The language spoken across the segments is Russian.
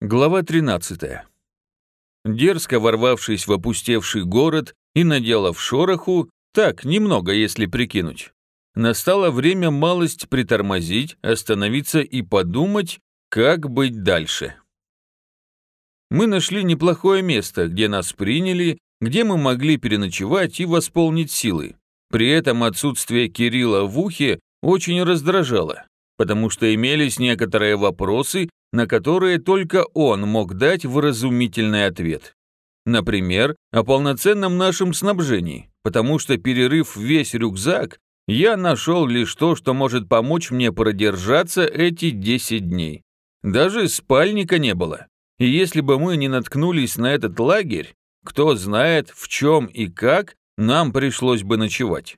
Глава 13. Дерзко ворвавшись в опустевший город и наделав шороху, так, немного, если прикинуть, настало время малость притормозить, остановиться и подумать, как быть дальше. Мы нашли неплохое место, где нас приняли, где мы могли переночевать и восполнить силы. При этом отсутствие Кирилла в ухе очень раздражало, потому что имелись некоторые вопросы, на которые только он мог дать вразумительный ответ. Например, о полноценном нашем снабжении, потому что, перерыв весь рюкзак, я нашел лишь то, что может помочь мне продержаться эти 10 дней. Даже спальника не было. И если бы мы не наткнулись на этот лагерь, кто знает, в чем и как нам пришлось бы ночевать.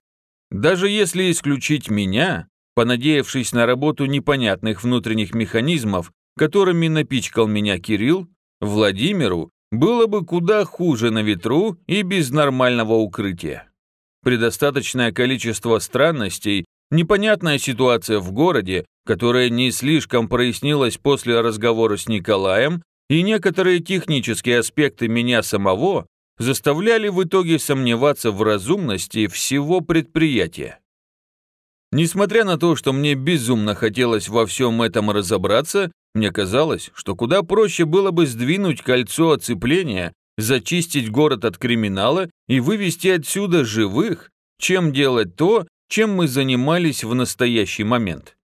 Даже если исключить меня, понадеявшись на работу непонятных внутренних механизмов, которыми напичкал меня Кирилл, Владимиру было бы куда хуже на ветру и без нормального укрытия. Предостаточное количество странностей, непонятная ситуация в городе, которая не слишком прояснилась после разговора с Николаем, и некоторые технические аспекты меня самого заставляли в итоге сомневаться в разумности всего предприятия. Несмотря на то, что мне безумно хотелось во всем этом разобраться, мне казалось, что куда проще было бы сдвинуть кольцо оцепления, зачистить город от криминала и вывести отсюда живых, чем делать то, чем мы занимались в настоящий момент.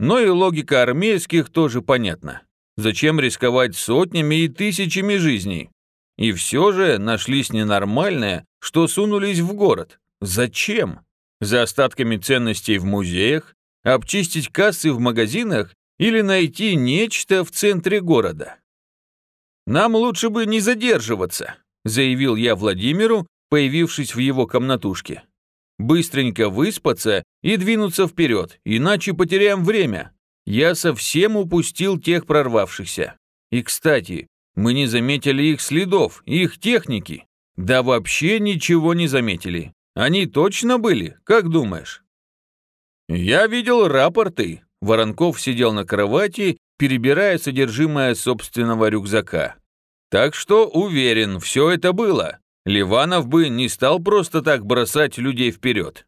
Но и логика армейских тоже понятна. Зачем рисковать сотнями и тысячами жизней? И все же нашлись ненормальные, что сунулись в город. Зачем? За остатками ценностей в музеях? Обчистить кассы в магазинах? Или найти нечто в центре города? «Нам лучше бы не задерживаться», заявил я Владимиру, появившись в его комнатушке. «Быстренько выспаться и двинуться вперед, иначе потеряем время. Я совсем упустил тех прорвавшихся. И, кстати, мы не заметили их следов, их техники. Да вообще ничего не заметили. Они точно были, как думаешь? Я видел рапорты. Воронков сидел на кровати, перебирая содержимое собственного рюкзака. Так что уверен, все это было. Ливанов бы не стал просто так бросать людей вперед.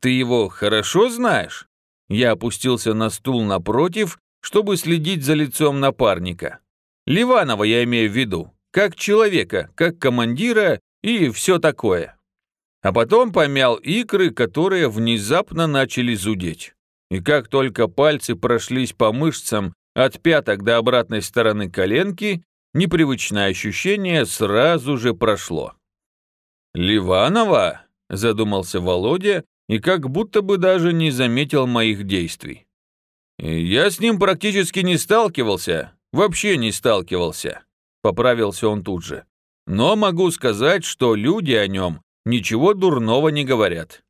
Ты его хорошо знаешь? Я опустился на стул напротив, чтобы следить за лицом напарника. Ливанова я имею в виду, как человека, как командира и все такое. А потом помял икры, которые внезапно начали зудеть. И как только пальцы прошлись по мышцам от пяток до обратной стороны коленки, непривычное ощущение сразу же прошло. «Ливанова?» – задумался Володя и как будто бы даже не заметил моих действий. «Я с ним практически не сталкивался, вообще не сталкивался», — поправился он тут же. «Но могу сказать, что люди о нем ничего дурного не говорят».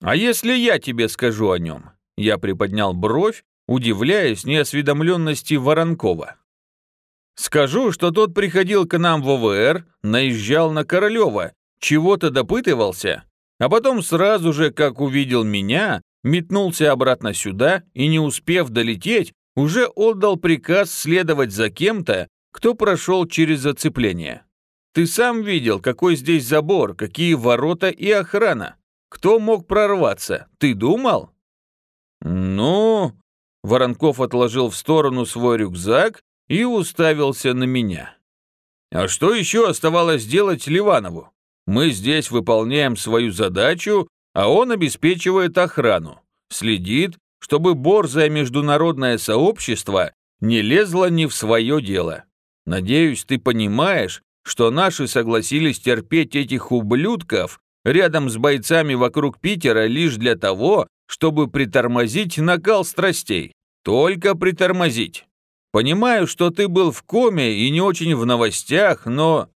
«А если я тебе скажу о нем?» Я приподнял бровь, удивляясь неосведомленности Воронкова. «Скажу, что тот приходил к нам в ОВР, наезжал на Королева, чего-то допытывался, а потом сразу же, как увидел меня, метнулся обратно сюда и, не успев долететь, уже отдал приказ следовать за кем-то, кто прошел через зацепление. Ты сам видел, какой здесь забор, какие ворота и охрана. Кто мог прорваться? Ты думал? Ну, Воронков отложил в сторону свой рюкзак и уставился на меня. А что еще оставалось делать Ливанову? Мы здесь выполняем свою задачу, а он обеспечивает охрану, следит, чтобы борзое международное сообщество не лезло не в свое дело. Надеюсь, ты понимаешь, что наши согласились терпеть этих ублюдков рядом с бойцами вокруг Питера лишь для того, чтобы притормозить накал страстей. Только притормозить. Понимаю, что ты был в коме и не очень в новостях, но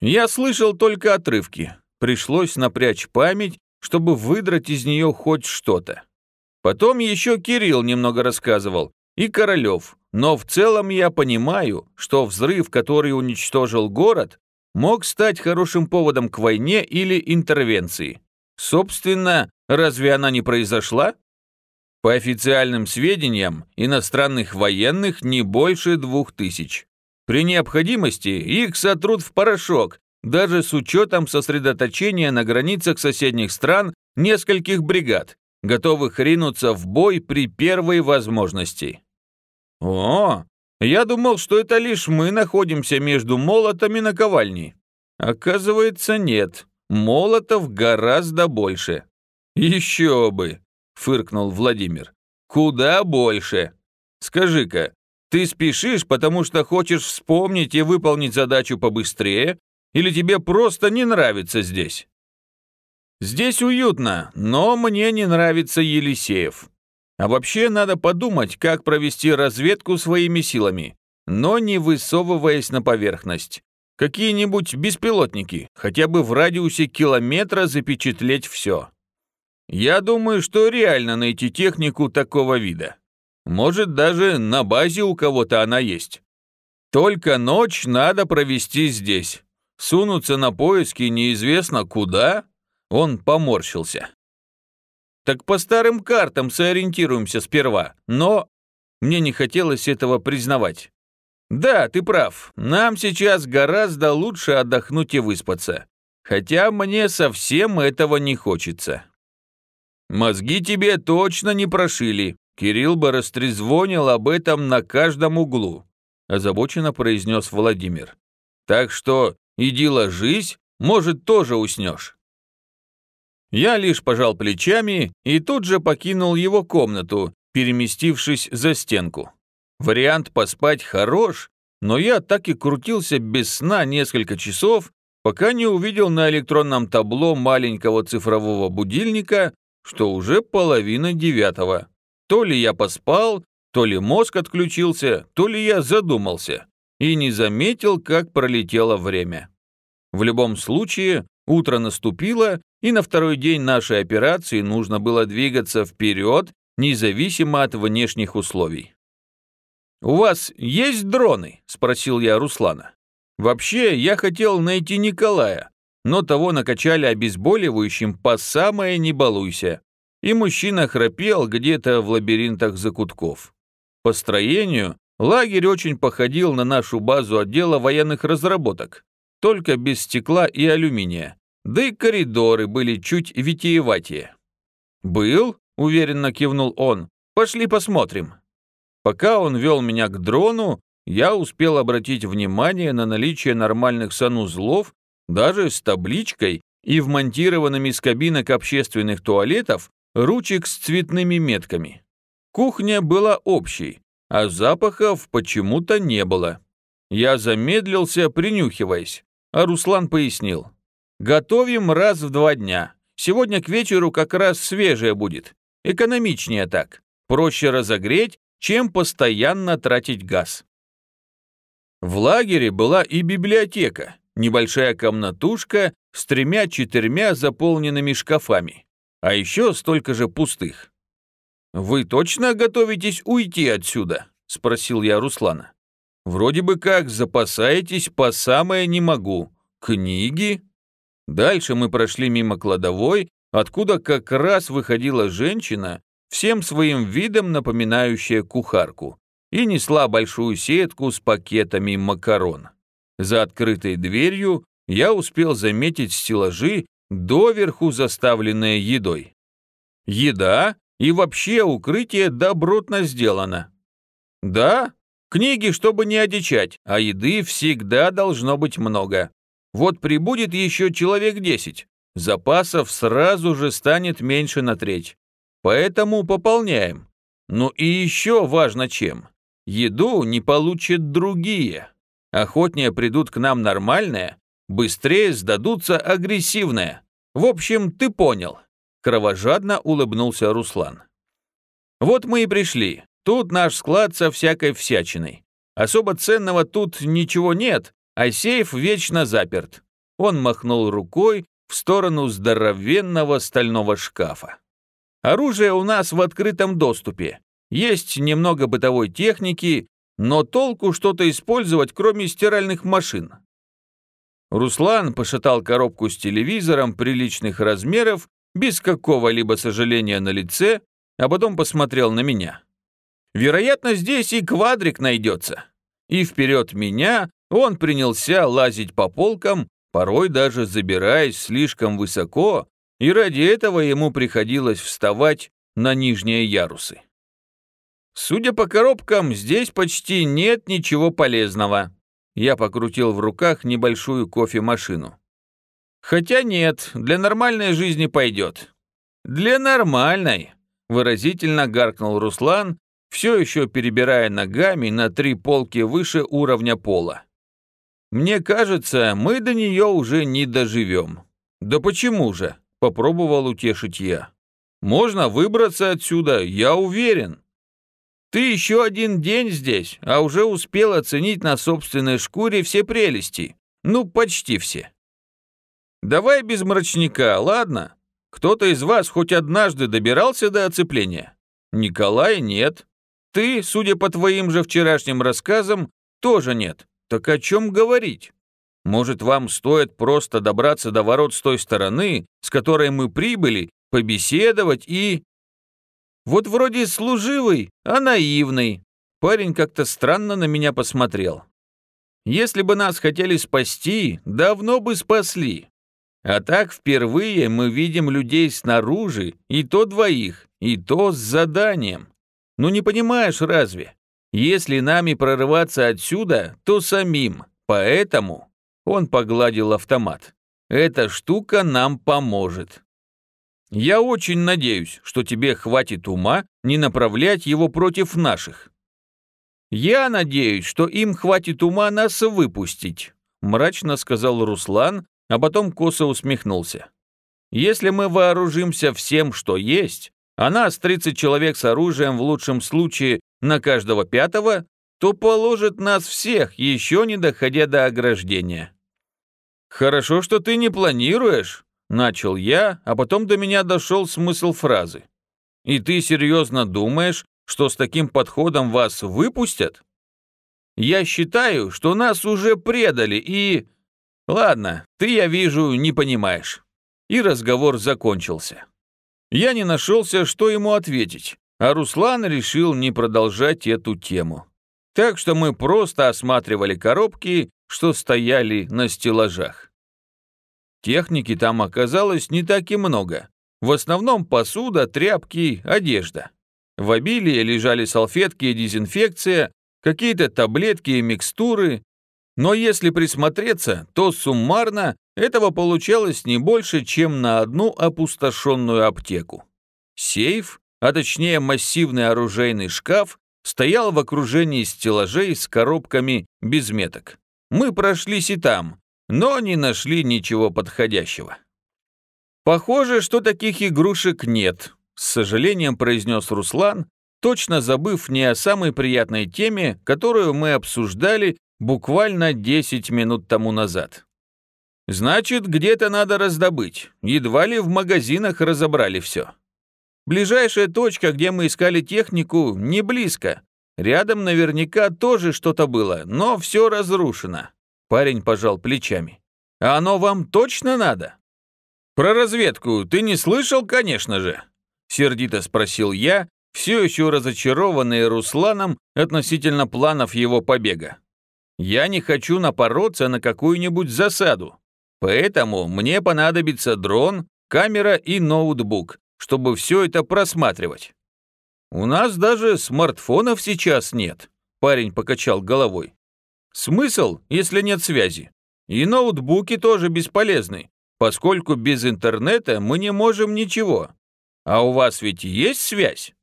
я слышал только отрывки. Пришлось напрячь память, чтобы выдрать из нее хоть что-то. Потом еще Кирилл немного рассказывал, и Королев. Но в целом я понимаю, что взрыв, который уничтожил город, мог стать хорошим поводом к войне или интервенции. Собственно, разве она не произошла? По официальным сведениям, иностранных военных не больше двух тысяч. При необходимости их сотрут в порошок, даже с учетом сосредоточения на границах соседних стран нескольких бригад, готовых ринуться в бой при первой возможности. О, я думал, что это лишь мы находимся между молотами наковальни. Оказывается, нет. Молотов гораздо больше. Еще бы, фыркнул Владимир. Куда больше. Скажи-ка, ты спешишь, потому что хочешь вспомнить и выполнить задачу побыстрее, или тебе просто не нравится здесь? Здесь уютно, но мне не нравится Елисеев. А вообще надо подумать, как провести разведку своими силами, но не высовываясь на поверхность. Какие-нибудь беспилотники, хотя бы в радиусе километра запечатлеть все. Я думаю, что реально найти технику такого вида. Может, даже на базе у кого-то она есть. Только ночь надо провести здесь. Сунуться на поиски неизвестно куда, он поморщился. Так по старым картам сориентируемся сперва, но... Мне не хотелось этого признавать. Да, ты прав, нам сейчас гораздо лучше отдохнуть и выспаться. Хотя мне совсем этого не хочется. Мозги тебе точно не прошили. Кирилл бы растрезвонил об этом на каждом углу, озабоченно произнес Владимир. Так что иди ложись, может, тоже уснешь. Я лишь пожал плечами и тут же покинул его комнату, переместившись за стенку. Вариант поспать хорош, но я так и крутился без сна несколько часов, пока не увидел на электронном табло маленького цифрового будильника, что уже половина девятого. То ли я поспал, то ли мозг отключился, то ли я задумался и не заметил, как пролетело время. В любом случае, утро наступило, и на второй день нашей операции нужно было двигаться вперед, независимо от внешних условий. «У вас есть дроны?» – спросил я Руслана. «Вообще, я хотел найти Николая, но того накачали обезболивающим по самое не балуйся, и мужчина храпел где-то в лабиринтах закутков. По строению лагерь очень походил на нашу базу отдела военных разработок, только без стекла и алюминия, да и коридоры были чуть витиеватее. «Был?» — уверенно кивнул он. «Пошли посмотрим». Пока он вел меня к дрону, я успел обратить внимание на наличие нормальных санузлов, даже с табличкой и вмонтированными с кабинок общественных туалетов ручек с цветными метками. Кухня была общей, а запахов почему-то не было. Я замедлился, принюхиваясь, а Руслан пояснил. Готовим раз в два дня. Сегодня к вечеру как раз свежее будет. Экономичнее так. Проще разогреть, чем постоянно тратить газ. В лагере была и библиотека, небольшая комнатушка с тремя-четырьмя заполненными шкафами, а еще столько же пустых. «Вы точно готовитесь уйти отсюда?» – спросил я Руслана. «Вроде бы как запасаетесь по самое не могу. Книги?» Дальше мы прошли мимо кладовой, откуда как раз выходила женщина, всем своим видом напоминающая кухарку, и несла большую сетку с пакетами макарон. За открытой дверью я успел заметить стеллажи, доверху заставленные едой. Еда и вообще укрытие добротно сделано. Да, книги, чтобы не одичать, а еды всегда должно быть много. Вот прибудет еще человек 10, запасов сразу же станет меньше на треть. Поэтому пополняем. Ну и еще важно чем. Еду не получат другие. Охотнее придут к нам нормальные, быстрее сдадутся агрессивные. В общем, ты понял. Кровожадно улыбнулся Руслан. Вот мы и пришли. Тут наш склад со всякой всячиной. Особо ценного тут ничего нет, а сейф вечно заперт. Он махнул рукой в сторону здоровенного стального шкафа. Оружие у нас в открытом доступе. Есть немного бытовой техники, но толку что-то использовать, кроме стиральных машин. Руслан пошатал коробку с телевизором приличных размеров, без какого-либо сожаления на лице, а потом посмотрел на меня. «Вероятно, здесь и квадрик найдется. и вперед меня он принялся лазить по полкам, порой даже забираясь слишком высоко, и ради этого ему приходилось вставать на нижние ярусы. Судя по коробкам, здесь почти нет ничего полезного. Я покрутил в руках небольшую кофемашину. Хотя нет, для нормальной жизни пойдет. Для нормальной, выразительно гаркнул Руслан, все еще перебирая ногами на три полки выше уровня пола. Мне кажется, мы до нее уже не доживем. Да почему же? Попробовал утешить я. Можно выбраться отсюда, я уверен. Ты еще один день здесь, а уже успел оценить на собственной шкуре все прелести. Ну, почти все. Давай без мрачника, ладно? Кто-то из вас хоть однажды добирался до оцепления? Николай нет. Ты, судя по твоим же вчерашним рассказам, тоже нет. Так о чем говорить? Может, вам стоит просто добраться до ворот с той стороны, с которой мы прибыли, побеседовать и... Вот вроде служивый, а наивный. Парень как-то странно на меня посмотрел. Если бы нас хотели спасти, давно бы спасли. А так впервые мы видим людей снаружи, и то двоих, и то с заданием. Ну не понимаешь разве? Если нами прорываться отсюда, то самим. Поэтому он погладил автомат. Эта штука нам поможет. Я очень надеюсь, что тебе хватит ума не направлять его против наших. Я надеюсь, что им хватит ума нас выпустить, мрачно сказал Руслан, а потом косо усмехнулся. Если мы вооружимся всем, что есть, а нас 30 человек с оружием в лучшем случае на каждого пятого, то положит нас всех, еще не доходя до ограждения. Хорошо, что ты не планируешь, Начал я, а потом до меня дошел смысл фразы. «И ты серьезно думаешь, что с таким подходом вас выпустят?» «Я считаю, что нас уже предали и...» «Ладно, ты, я вижу, не понимаешь». И разговор закончился. Я не нашелся, что ему ответить, а Руслан решил не продолжать эту тему. Так что мы просто осматривали коробки, что стояли на стеллажах. Техники там оказалось не так и много. В основном посуда, тряпки, одежда. В обилии лежали салфетки и дезинфекция, какие-то таблетки и микстуры. Но если присмотреться, то суммарно этого получалось не больше, чем на одну опустошенную аптеку. Сейф, а точнее массивный оружейный шкаф, стоял в окружении стеллажей с коробками без меток. Мы прошлись и там, но не нашли ничего подходящего. «Похоже, что таких игрушек нет», — с сожалением произнес Руслан, точно забыв не о самой приятной теме, которую мы обсуждали буквально 10 минут тому назад. «Значит, где-то надо раздобыть. Едва ли в магазинах разобрали все. Ближайшая точка, где мы искали технику, не близко. Рядом наверняка тоже что-то было, но все разрушено. Парень пожал плечами. «А оно вам точно надо?» «Про разведку ты не слышал, конечно же?» Сердито спросил я, все еще разочарованный Русланом относительно планов его побега. «Я не хочу напороться на какую-нибудь засаду, поэтому мне понадобится дрон, камера и ноутбук, чтобы все это просматривать». «У нас даже смартфонов сейчас нет», – парень покачал головой. Смысл, если нет связи? И ноутбуки тоже бесполезны, поскольку без интернета мы не можем ничего. А у вас ведь есть связь?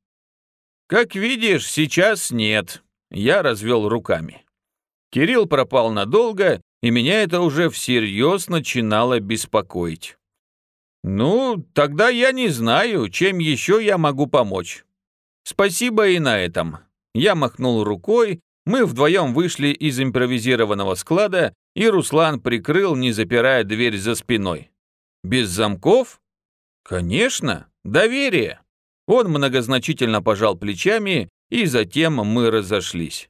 Как видишь, сейчас нет. Я развел руками. Кирилл пропал надолго, и меня это уже всерьез начинало беспокоить. Ну, тогда я не знаю, чем еще я могу помочь. Спасибо и на этом. Я махнул рукой мы вдвоем вышли из импровизированного склада, и Руслан прикрыл, не запирая дверь за спиной. Без замков? Конечно, доверие. Он многозначительно пожал плечами, и затем мы разошлись.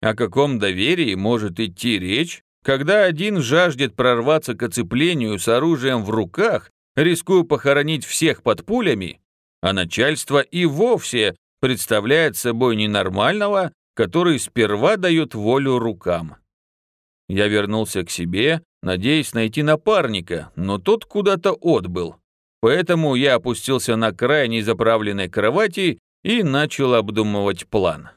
О каком доверии может идти речь, когда один жаждет прорваться к оцеплению с оружием в руках, рискуя похоронить всех под пулями, а начальство и вовсе представляет собой ненормального, который сперва дает волю рукам. Я вернулся к себе, надеясь найти напарника, но тот куда-то отбыл. Поэтому я опустился на край незаправленной кровати и начал обдумывать план.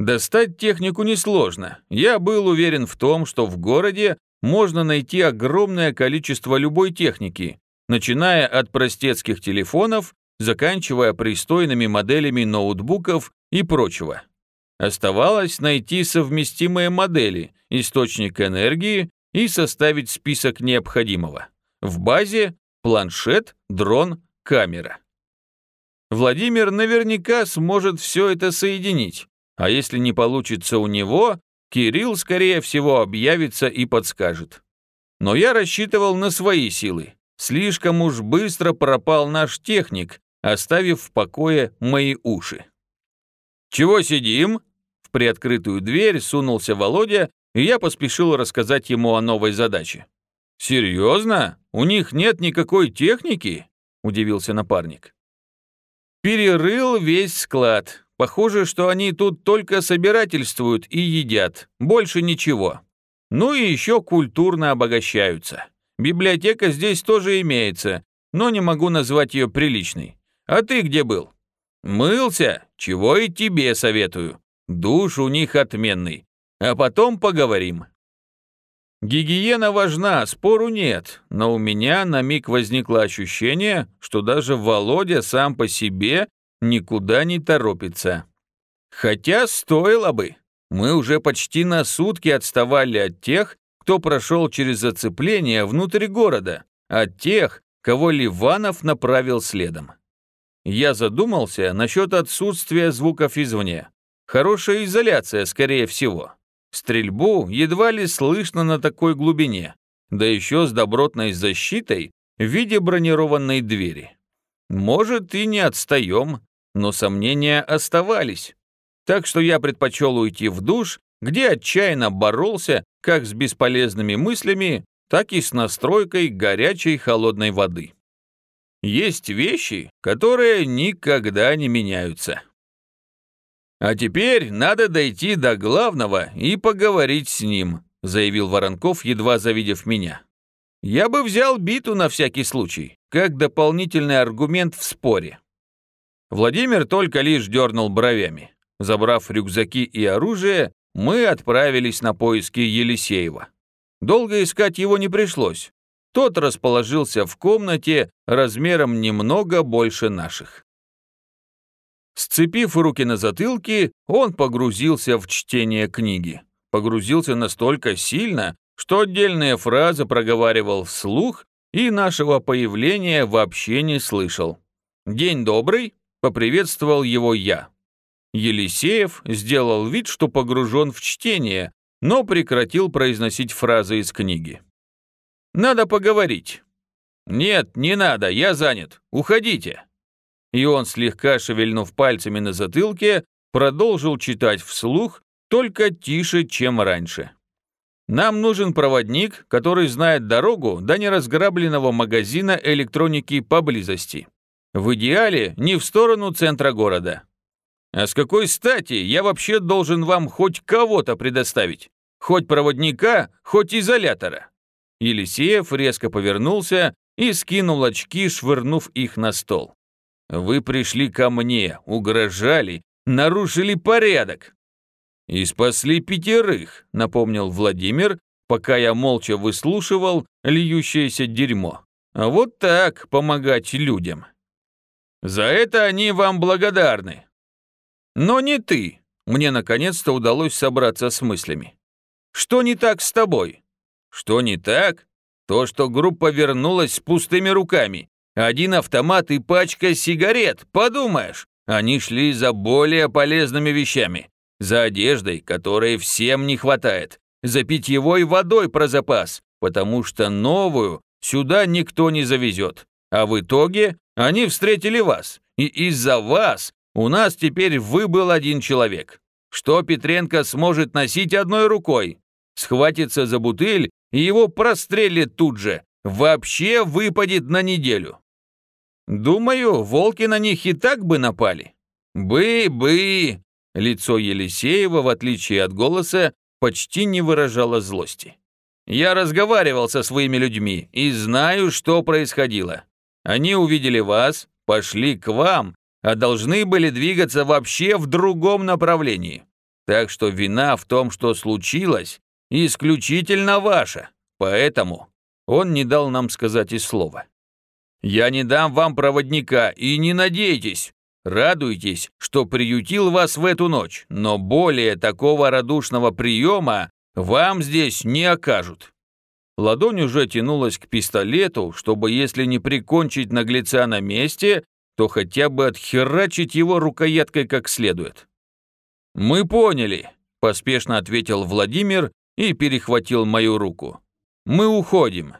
Достать технику несложно. Я был уверен в том, что в городе можно найти огромное количество любой техники, начиная от простецких телефонов, заканчивая пристойными моделями ноутбуков и прочего. Оставалось найти совместимые модели, источник энергии и составить список необходимого. В базе планшет, дрон, камера. Владимир наверняка сможет все это соединить, а если не получится у него, Кирилл, скорее всего, объявится и подскажет. Но я рассчитывал на свои силы. Слишком уж быстро пропал наш техник, оставив в покое мои уши. «Чего сидим?» В приоткрытую дверь сунулся Володя, и я поспешил рассказать ему о новой задаче. «Серьезно? У них нет никакой техники?» – удивился напарник. «Перерыл весь склад. Похоже, что они тут только собирательствуют и едят, больше ничего. Ну и еще культурно обогащаются. Библиотека здесь тоже имеется, но не могу назвать ее приличной. А ты где был? Мылся? Чего и тебе советую. Душ у них отменный. А потом поговорим. Гигиена важна, спору нет, но у меня на миг возникло ощущение, что даже Володя сам по себе никуда не торопится. Хотя стоило бы. Мы уже почти на сутки отставали от тех, кто прошел через зацепление внутрь города, от тех, кого Ливанов направил следом. Я задумался насчет отсутствия звуков извне. Хорошая изоляция, скорее всего. Стрельбу едва ли слышно на такой глубине, да еще с добротной защитой в виде бронированной двери. Может, и не отстаем, но сомнения оставались. Так что я предпочел уйти в душ, где отчаянно боролся как с бесполезными мыслями, так и с настройкой горячей холодной воды. Есть вещи, которые никогда не меняются. А теперь надо дойти до главного и поговорить с ним, заявил Воронков, едва завидев меня. Я бы взял биту на всякий случай, как дополнительный аргумент в споре. Владимир только лишь дернул бровями. Забрав рюкзаки и оружие, мы отправились на поиски Елисеева. Долго искать его не пришлось. Тот расположился в комнате размером немного больше наших. Сцепив руки на затылке, он погрузился в чтение книги. Погрузился настолько сильно, что отдельные фразы проговаривал вслух и нашего появления вообще не слышал. «День добрый», Поприветствовал его я. Елисеев сделал вид, что погружен в чтение, но прекратил произносить фразы из книги. «Надо поговорить». «Нет, не надо, я занят. Уходите». И он, слегка шевельнув пальцами на затылке, продолжил читать вслух, только тише, чем раньше. «Нам нужен проводник, который знает дорогу до неразграбленного магазина электроники поблизости. В идеале не в сторону центра города. А с какой стати я вообще должен вам хоть кого-то предоставить? Хоть проводника, хоть изолятора?» Елисеев резко повернулся и скинул очки, швырнув их на стол. «Вы пришли ко мне, угрожали, нарушили порядок». «И спасли пятерых», — напомнил Владимир, пока я молча выслушивал льющееся дерьмо. «Вот так помогать людям». За это они вам благодарны. Но не ты. Мне наконец-то удалось собраться с мыслями. Что не так с тобой? Что не так? То, что группа вернулась с пустыми руками. Один автомат и пачка сигарет, подумаешь. Они шли за более полезными вещами. За одеждой, которой всем не хватает. За питьевой водой про запас, потому что новую сюда никто не завезет. А в итоге они встретили вас, и из-за вас у нас теперь выбыл один человек. Что Петренко сможет носить одной рукой? Схватится за бутыль, и его прострелит тут же. Вообще выпадет на неделю. Думаю, волки на них и так бы напали. Бы-бы. Лицо Елисеева, в отличие от голоса, почти не выражало злости. «Я разговаривал со своими людьми и знаю, что происходило. Они увидели вас, пошли к вам, а должны были двигаться вообще в другом направлении. Так что вина в том, что случилось, исключительно ваша. Поэтому он не дал нам сказать и слова. Я не дам вам проводника и не надейтесь. Радуйтесь, что приютил вас в эту ночь, но более такого радушного приема вам здесь не окажут. Ладонь уже тянулась к пистолету, чтобы, если не прикончить наглеца на месте, то хотя бы отхерачить его рукояткой как следует. «Мы поняли», – поспешно ответил Владимир и перехватил мою руку. «Мы уходим».